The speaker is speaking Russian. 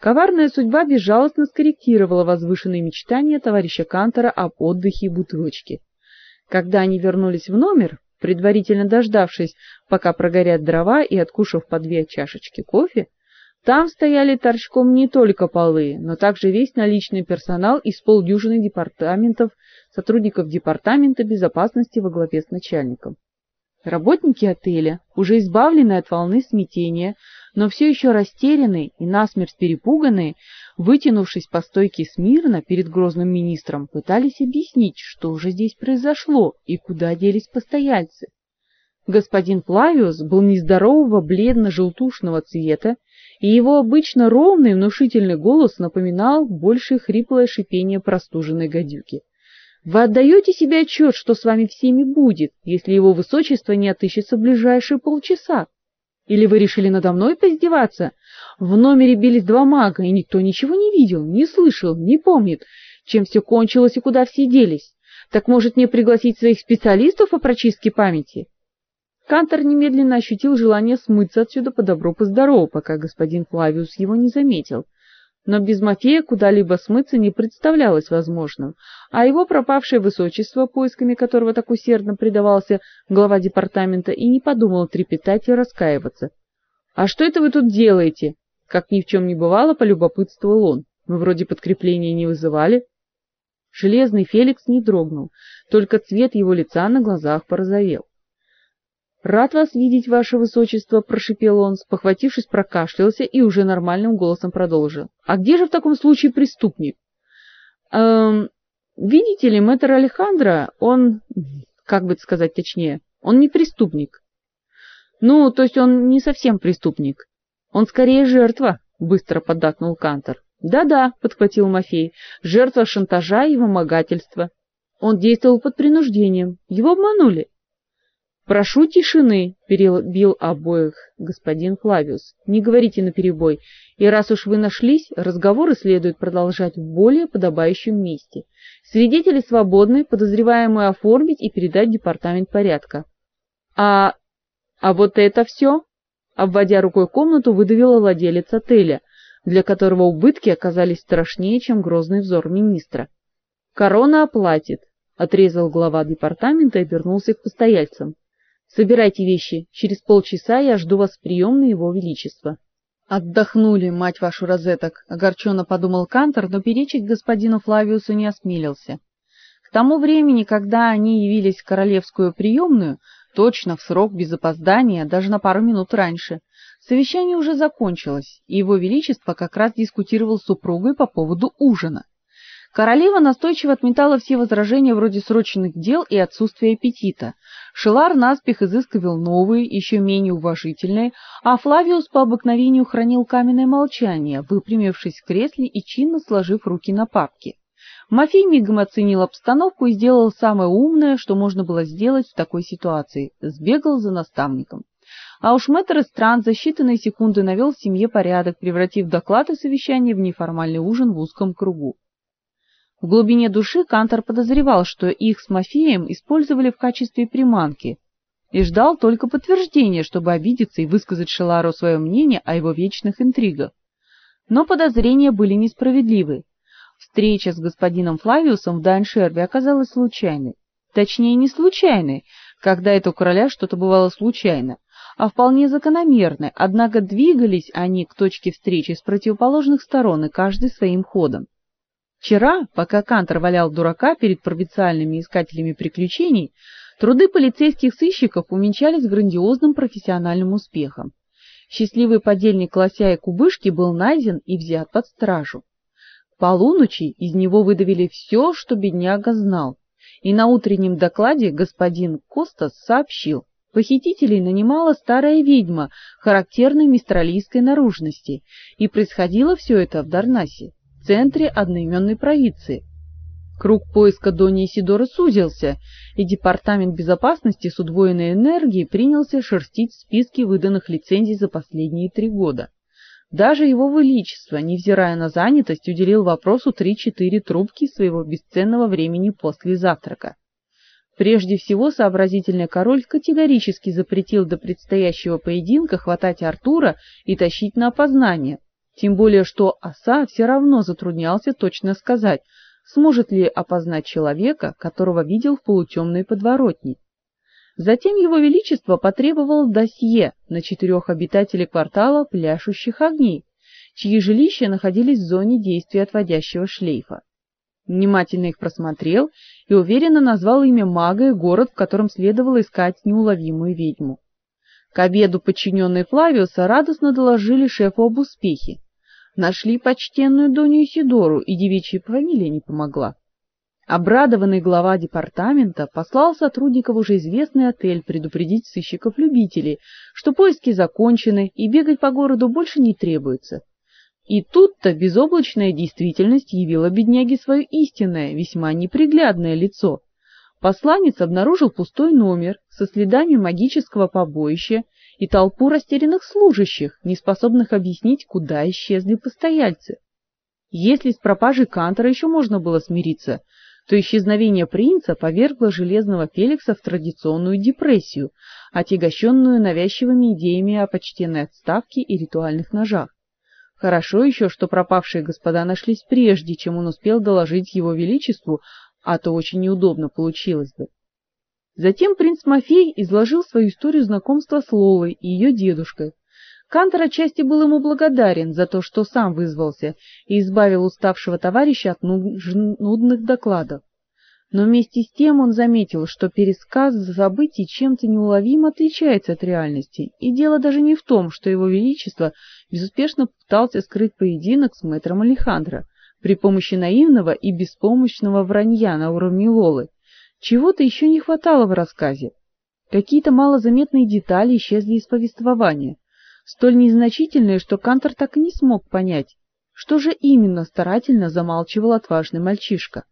Коварная судьба безжалостно скорректировала возвышенные мечтания товарища Кантора об отдыхе и бутылочке. Когда они вернулись в номер, предварительно дождавшись, пока прогорят дрова и откушав по две чашечки кофе, там стояли торчком не только полы, но также весь наличный персонал из полдюжины департаментов, сотрудников департамента безопасности во главе с начальником. Работники отеля, уже избавленные от волны смятения, но все еще растерянные и насмерть перепуганные, вытянувшись по стойке смирно перед грозным министром, пытались объяснить, что же здесь произошло и куда делись постояльцы. Господин Плавиус был нездорового бледно-желтушного цвета, и его обычно ровный внушительный голос напоминал больше хриплое шипение простуженной гадюки. Вы отдаете себе отчет, что с вами всеми будет, если его высочество не отыщется в ближайшие полчаса? Или вы решили надо мной поиздеваться? В номере бились два мага, и никто ничего не видел, не слышал, не помнит, чем все кончилось и куда все делись. Так может мне пригласить своих специалистов по прочистке памяти? Кантор немедленно ощутил желание смыться отсюда по добру по здорову, пока господин Флавиус его не заметил. Но без Мафея куда-либо смыться не представлялось возможным, а его пропавшее высочество, поисками которого так усердно предавался глава департамента, и не подумал трепетать и раскаиваться. «А что это вы тут делаете?» Как ни в чем не бывало, полюбопытствовал он. «Мы вроде подкрепления не вызывали». Железный Феликс не дрогнул, только цвет его лица на глазах порозовел. Рад вас видеть, ваше высочество, прошипел он, спохватившись, прокашлялся и уже нормальным голосом продолжил. А где же в таком случае преступник? Эм, видите ли, мэтр Алехандро, он, как бы сказать точнее, он не преступник. Ну, то есть он не совсем преступник. Он скорее жертва, быстро поддакнул Кантор. Да-да, подхватил Мафей. Жертва шантажа и вымогательства. Он действовал под принуждением. Его обманули. Прошу тишины, перебил обоих господин Флавиус. Не говорите наперебой, и раз уж вы нашлись, разговоры следует продолжать в более подобающем месте. Свидетели свободны, подозреваемые оформить и передать департамент порядка. А а вот это все?» обводя рукой комнату, выдавила владелец отеля, для которого убытки оказались страшнее, чем грозный взор министра. Корона оплатит, отрезал глава департамента и вернулся к постояльцам. Собирайте вещи. Через полчаса я жду вас в приемной его величества. Отдохнули, мать вашу розеток, огорченно подумал Кантор, но перечить господину Флавиусу не осмелился. К тому времени, когда они явились в королевскую приемную, точно в срок без опоздания, даже на пару минут раньше, совещание уже закончилось, и его величество как раз дискутировал с супругой по поводу ужина. Королева настойчиво отметала все возражения вроде срочных дел и отсутствия аппетита. Шелар наспех изыскивал новые, еще менее уважительные, а Флавиус по обыкновению хранил каменное молчание, выпрямившись в кресле и чинно сложив руки на папке. Мафей мигом оценил обстановку и сделал самое умное, что можно было сделать в такой ситуации сбегал за наставником. А уж мэтр Эстран за считанные секунды навел в семье порядок, превратив доклад и совещание в неформальный ужин в узком кругу. В глубине души Кантор подозревал, что их с Мафеем использовали в качестве приманки, и ждал только подтверждения, чтобы обидеться и высказать Шелару свое мнение о его вечных интригах. Но подозрения были несправедливы. Встреча с господином Флавиусом в Дайншерве оказалась случайной. Точнее, не случайной, когда это у короля что-то бывало случайно, а вполне закономерной, однако двигались они к точке встречи с противоположных сторон и каждый своим ходом. Вчера, пока Кантор валял дурака перед провинциальными искателями приключений, труды полицейских сыщиков увенчались грандиозным профессиональным успехом. Счастливый подельник Лося и Кубышки был найден и взят под стражу. К полуночи из него выдавили все, что бедняга знал, и на утреннем докладе господин Костас сообщил, похитителей нанимала старая ведьма характерной мистралийской наружности, и происходило все это в Дарнасе в центре одноименной провинции. Круг поиска Дони Сидора сузился, и департамент безопасности с удвоенной энергией принялся шерстить списки выданных лицензий за последние три года. Даже его величество, невзирая на занятость, уделил вопросу три-четыре трубки своего бесценного времени после завтрака. Прежде всего, сообразительный король категорически запретил до предстоящего поединка хватать Артура и тащить на опознание, Тем более, что оса все равно затруднялся точно сказать, сможет ли опознать человека, которого видел в полутемной подворотне. Затем его величество потребовал досье на четырех обитателей квартала пляшущих огней, чьи жилища находились в зоне действия отводящего шлейфа. Внимательно их просмотрел и уверенно назвал имя мага и город, в котором следовало искать неуловимую ведьму. К обеду подчиненные Флавиуса радостно доложили шефу об успехе. Нашли почтенную Доню Исидору, и девичья фамилия не помогла. Обрадованный глава департамента послал сотрудников уже известный отель предупредить сыщиков-любителей, что поиски закончены и бегать по городу больше не требуется. И тут-то безоблачная действительность явила бедняге свое истинное, весьма неприглядное лицо. Посланец обнаружил пустой номер со следами магического побоища и толпу растерянных служащих, не способных объяснить, куда исчезли постояльцы. Если с пропажей Кантера еще можно было смириться, то исчезновение принца повергло железного Феликса в традиционную депрессию, отягощенную навязчивыми идеями о почтенной отставке и ритуальных ножах. Хорошо еще, что пропавшие господа нашлись прежде, чем он успел доложить его величеству, а то очень неудобно получилось бы. Затем принц Мафей изложил свою историю знакомства с Лолой и ее дедушкой, Кантор отчасти был ему благодарен за то, что сам вызвался и избавил уставшего товарища от нудных докладов. Но вместе с тем он заметил, что пересказ событий чем-то неуловимо отличается от реальности, и дело даже не в том, что его величество безуспешно пытался скрыть поединок с мэтром Алехандро при помощи наивного и беспомощного вранья на уровне Лолы. Чего-то еще не хватало в рассказе. Какие-то малозаметные детали исчезли из повествования столь незначительные, что Кантор так и не смог понять, что же именно старательно замалчивал отважный мальчишка.